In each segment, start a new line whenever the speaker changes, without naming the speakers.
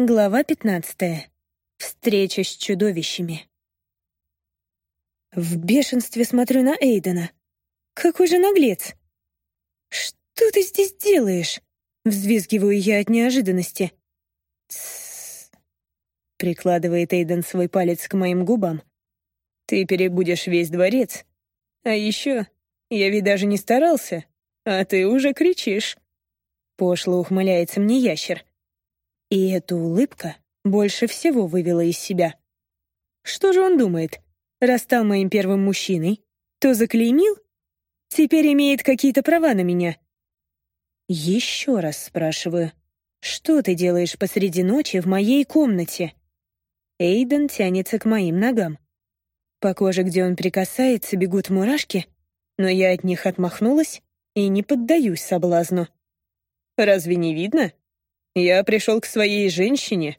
Глава 15. Встреча с чудовищами. В бешенстве смотрю на Эйдена. Какой же наглец! «Что ты здесь делаешь?» Взвизгиваю я от неожиданности. «Тссс», — прикладывает Эйден свой палец к моим губам. «Ты перебудешь весь дворец. А еще я ведь даже не старался, а ты уже кричишь». Пошло ухмыляется мне ящер. И эта улыбка больше всего вывела из себя. Что же он думает? Раз стал моим первым мужчиной, то заклеймил? Теперь имеет какие-то права на меня. Еще раз спрашиваю, что ты делаешь посреди ночи в моей комнате? Эйден тянется к моим ногам. По коже, где он прикасается, бегут мурашки, но я от них отмахнулась и не поддаюсь соблазну. «Разве не видно?» Я пришел к своей женщине.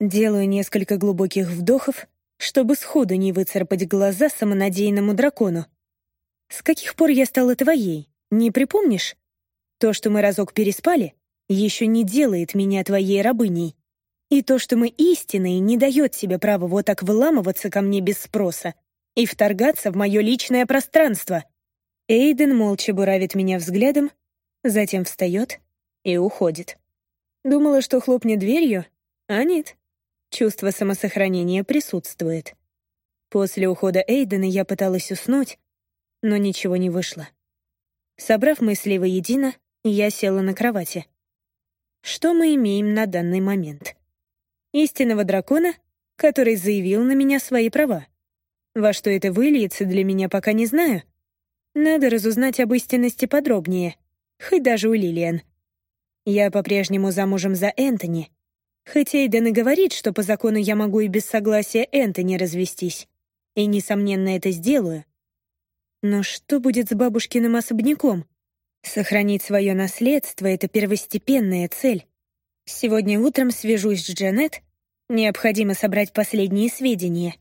Делаю несколько глубоких вдохов, чтобы сходу не выцарапать глаза самонадеянному дракону. С каких пор я стала твоей, не припомнишь? То, что мы разок переспали, еще не делает меня твоей рабыней. И то, что мы истинные, не дает себе права вот так выламываться ко мне без спроса и вторгаться в мое личное пространство. Эйден молча буравит меня взглядом, затем встает и уходит. Думала, что хлопнет дверью, а нет. Чувство самосохранения присутствует. После ухода Эйдена я пыталась уснуть, но ничего не вышло. Собрав мысли воедино, я села на кровати. Что мы имеем на данный момент? Истинного дракона, который заявил на меня свои права. Во что это выльется, для меня пока не знаю. Надо разузнать об истинности подробнее, хоть даже у Лилиан. Я по-прежнему замужем за Энтони. Хоть Эйден и говорит, что по закону я могу и без согласия Энтони развестись. И, несомненно, это сделаю. Но что будет с бабушкиным особняком? Сохранить свое наследство — это первостепенная цель. Сегодня утром свяжусь с Джанет. Необходимо собрать последние сведения.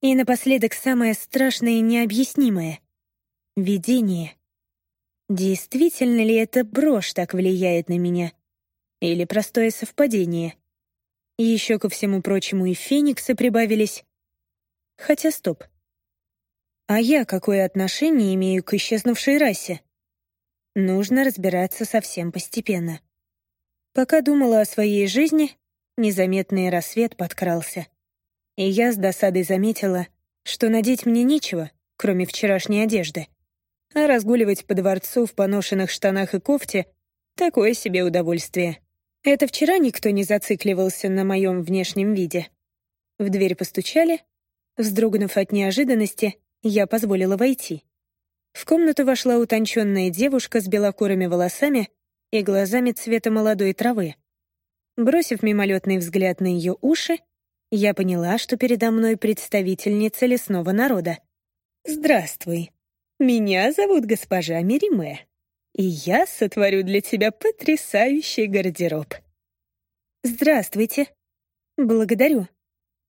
И напоследок самое страшное и необъяснимое — видение — Действительно ли эта брошь так влияет на меня? Или простое совпадение? Еще ко всему прочему и фениксы прибавились. Хотя стоп. А я какое отношение имею к исчезнувшей расе? Нужно разбираться совсем постепенно. Пока думала о своей жизни, незаметный рассвет подкрался. И я с досадой заметила, что надеть мне нечего, кроме вчерашней одежды а разгуливать по дворцу в поношенных штанах и кофте — такое себе удовольствие. Это вчера никто не зацикливался на моем внешнем виде. В дверь постучали. Вздрогнув от неожиданности, я позволила войти. В комнату вошла утонченная девушка с белокурыми волосами и глазами цвета молодой травы. Бросив мимолетный взгляд на ее уши, я поняла, что передо мной представительница лесного народа. «Здравствуй», меня зовут госпожа Мериме, и я сотворю для тебя потрясающий гардероб. Здравствуйте. Благодарю.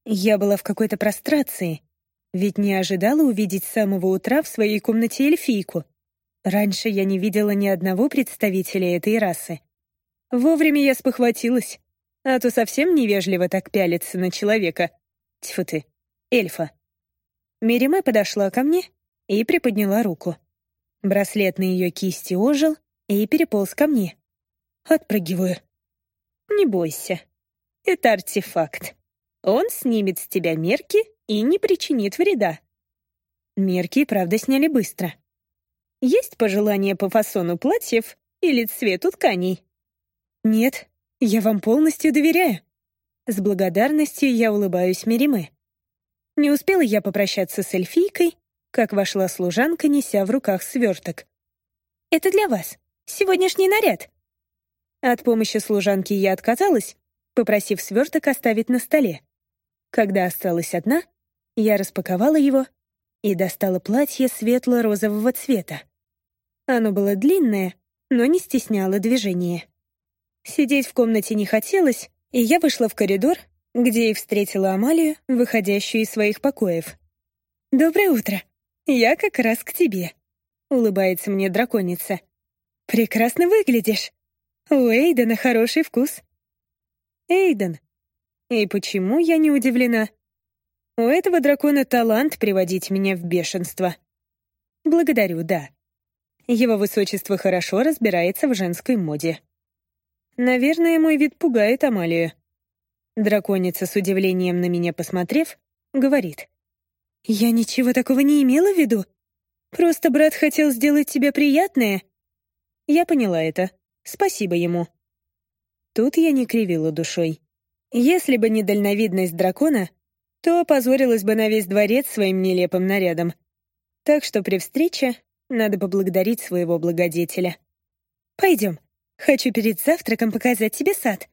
Я была в какой-то прострации, ведь не ожидала увидеть с самого утра в своей комнате эльфийку. Раньше я не видела ни одного представителя этой расы. Вовремя я спохватилась, а то совсем невежливо так пялиться на человека. Тьфу ты, эльфа. Мериме подошла ко мне и приподняла руку. Браслет на ее кисти ожил и переполз ко мне. Отпрыгиваю. «Не бойся. Это артефакт. Он снимет с тебя мерки и не причинит вреда». Мерки, правда, сняли быстро. «Есть пожелания по фасону платьев или цвету тканей?» «Нет, я вам полностью доверяю». С благодарностью я улыбаюсь Мериме. Не успела я попрощаться с эльфийкой, как вошла служанка, неся в руках сверток. «Это для вас. Сегодняшний наряд». От помощи служанки я отказалась, попросив сверток оставить на столе. Когда осталась одна, я распаковала его и достала платье светло-розового цвета. Оно было длинное, но не стесняло движения. Сидеть в комнате не хотелось, и я вышла в коридор, где и встретила Амалию, выходящую из своих покоев. «Доброе утро!» «Я как раз к тебе», — улыбается мне драконица. «Прекрасно выглядишь. У Эйдена хороший вкус». Эйден. И почему я не удивлена? У этого дракона талант приводить меня в бешенство. Благодарю, да. Его высочество хорошо разбирается в женской моде. Наверное, мой вид пугает Амалию. Драконица с удивлением на меня посмотрев, говорит. «Я ничего такого не имела в виду. Просто брат хотел сделать тебе приятное». Я поняла это. Спасибо ему. Тут я не кривила душой. Если бы не дальновидность дракона, то опозорилась бы на весь дворец своим нелепым нарядом. Так что при встрече надо поблагодарить своего благодетеля. «Пойдем. Хочу перед завтраком показать тебе сад».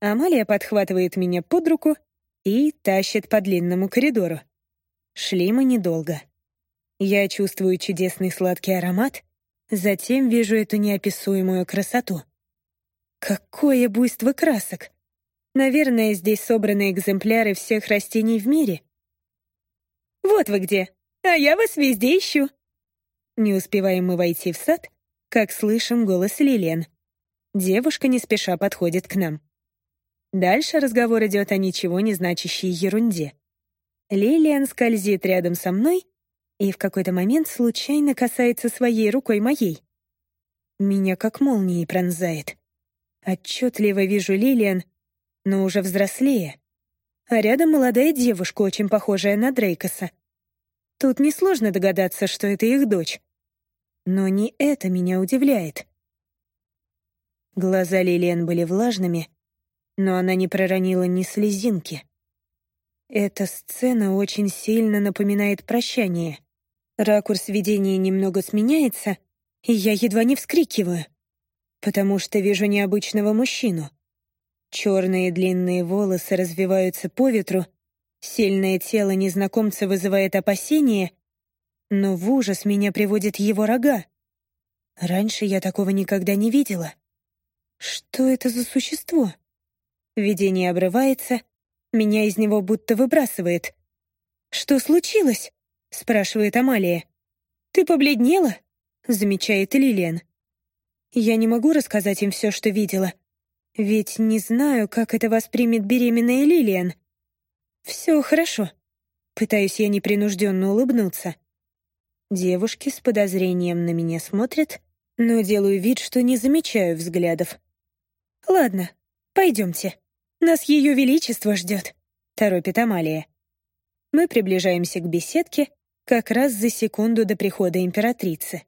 Амалия подхватывает меня под руку и тащит по длинному коридору. Шли мы недолго. Я чувствую чудесный сладкий аромат, затем вижу эту неописуемую красоту. Какое буйство красок! Наверное, здесь собраны экземпляры всех растений в мире. «Вот вы где! А я вас везде ищу!» Не успеваем мы войти в сад, как слышим голос Лилиан. Девушка не спеша подходит к нам. Дальше разговор идет о ничего не значащей ерунде. Лилиан скользит рядом со мной и в какой-то момент случайно касается своей рукой моей. Меня как молнией пронзает. Отчетливо вижу Лилиан, но уже взрослее. А рядом молодая девушка, очень похожая на Дрейкоса. Тут несложно догадаться, что это их дочь. Но не это меня удивляет. Глаза Лилиан были влажными, но она не проронила ни слезинки. Эта сцена очень сильно напоминает прощание. Ракурс видения немного сменяется, и я едва не вскрикиваю, потому что вижу необычного мужчину. Черные длинные волосы развиваются по ветру, сильное тело незнакомца вызывает опасение, но в ужас меня приводит его рога. Раньше я такого никогда не видела. Что это за существо? Видение обрывается, меня из него будто выбрасывает. «Что случилось?» — спрашивает Амалия. «Ты побледнела?» — замечает Лилиан. Я не могу рассказать им все, что видела. Ведь не знаю, как это воспримет беременная Лилиан. Все хорошо. Пытаюсь я непринужденно улыбнуться. Девушки с подозрением на меня смотрят, но делаю вид, что не замечаю взглядов. «Ладно, пойдемте. Нас Ее Величество ждет», — торопит Амалия. Мы приближаемся к беседке как раз за секунду до прихода императрицы.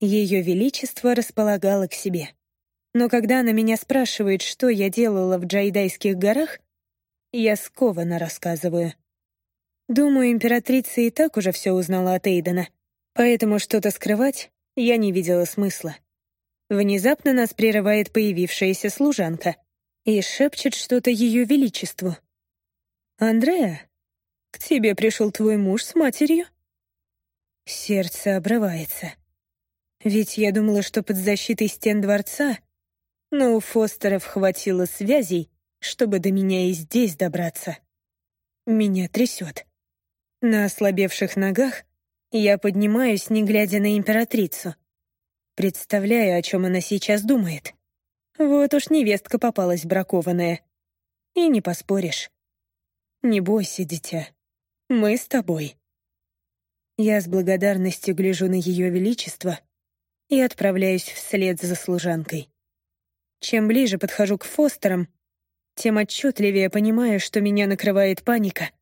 Ее Величество располагало к себе. Но когда она меня спрашивает, что я делала в Джайдайских горах, я скованно рассказываю. Думаю, императрица и так уже все узнала от Эйдена, поэтому что-то скрывать я не видела смысла. Внезапно нас прерывает появившаяся служанка и шепчет что-то Ее Величеству. «Андреа, к тебе пришел твой муж с матерью?» Сердце обрывается. Ведь я думала, что под защитой стен дворца, но у Фостеров хватило связей, чтобы до меня и здесь добраться. Меня трясет. На ослабевших ногах я поднимаюсь, не глядя на императрицу. Представляю, о чем она сейчас думает. Вот уж невестка попалась бракованная. И не поспоришь. Не бойся, дитя. Мы с тобой. Я с благодарностью гляжу на Ее Величество и отправляюсь вслед за служанкой. Чем ближе подхожу к Фостерам, тем отчетливее понимаю, что меня накрывает паника —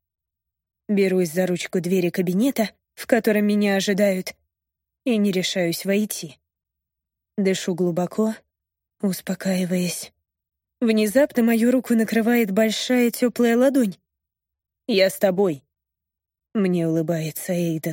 Берусь за ручку двери кабинета, в котором меня ожидают, и не решаюсь войти. Дышу глубоко, успокаиваясь. Внезапно мою руку накрывает большая теплая ладонь. «Я с тобой», — мне улыбается Эйден.